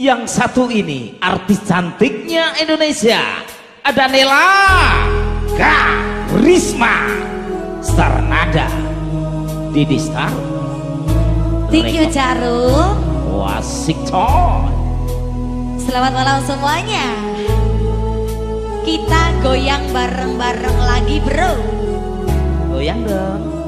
Yang satu ini artis cantiknya Indonesia. Ada Nela Risma Star Nada. Didi Star. Thank you Jarum Wasik oh, Toy Selamat malam semuanya. Kita goyang bareng-bareng lagi bro. Goyang dong.